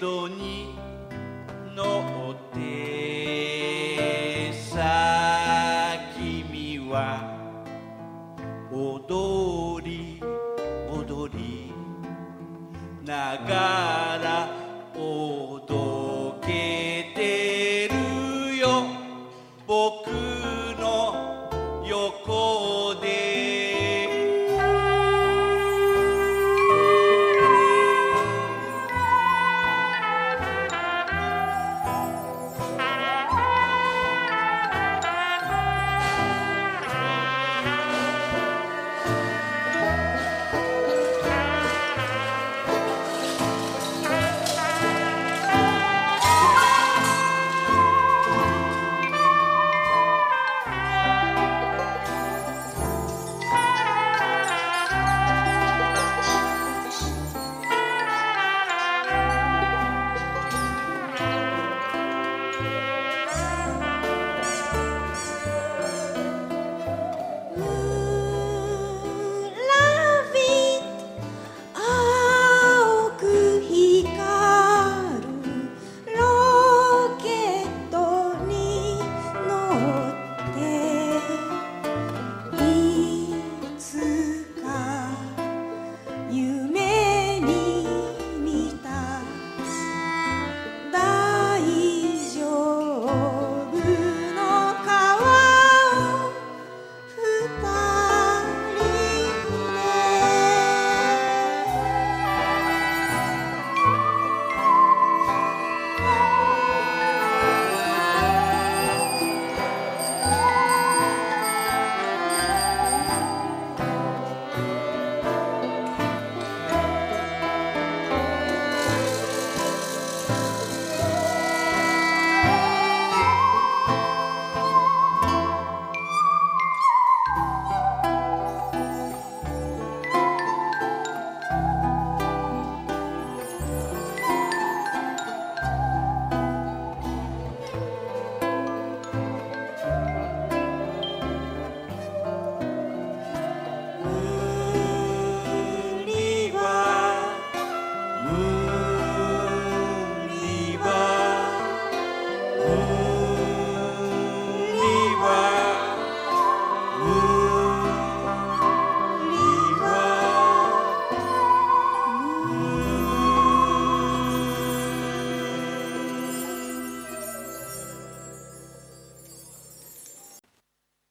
戸に乗ってさあ君は踊り踊りながら